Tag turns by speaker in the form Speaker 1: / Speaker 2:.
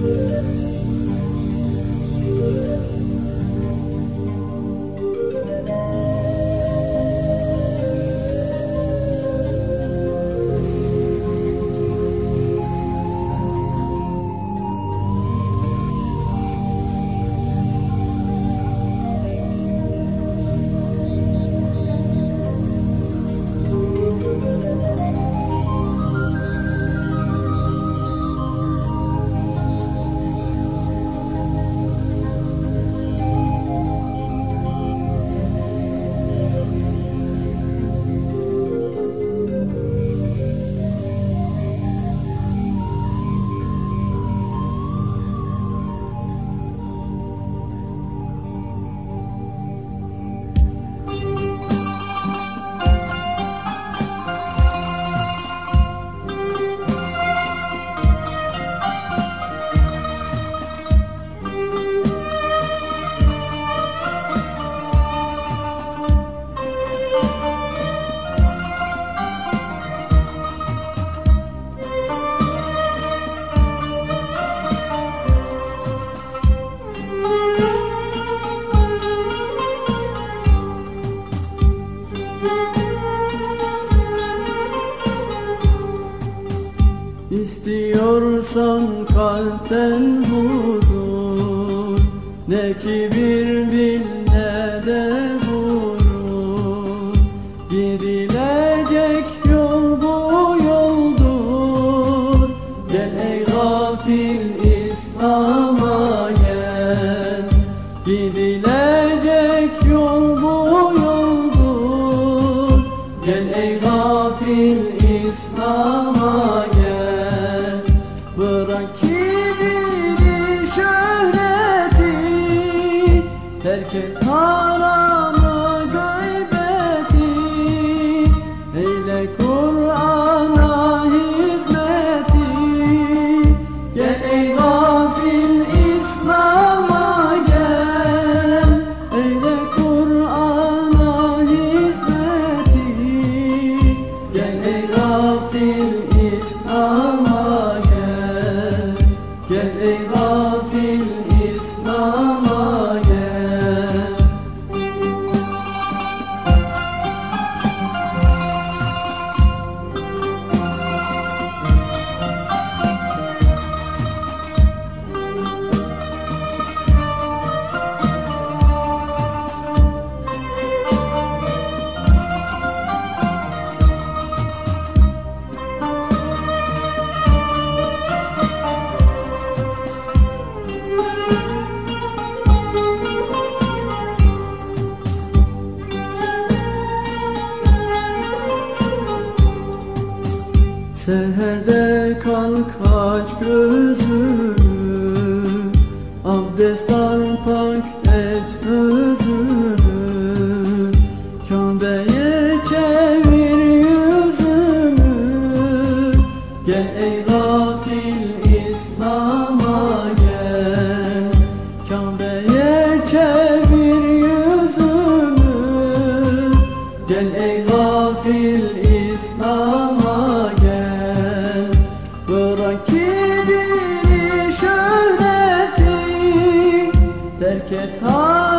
Speaker 1: you. İstiyorsan kalpten huzur Ne kibir bil ne de gurur Gidilecek yol bu yoldur. Gel ey gafil İslam'a gel. Gidilecek yol bu yoldur. Gel ey gafil İslam'a gel Et haramı gıybeti Kur'an'a hizmeti Gel ey İslam'a gel. Eyle Kur'an'a hizmeti Gel ey Seherde kalk aç gözünü Abdest al pak et özünü. Kabe'ye çevir yüzünü Gel ey gafil İslam'a gel. Kabe'ye çevir yüzünü Gel ey gafil İslam'a gel Terk et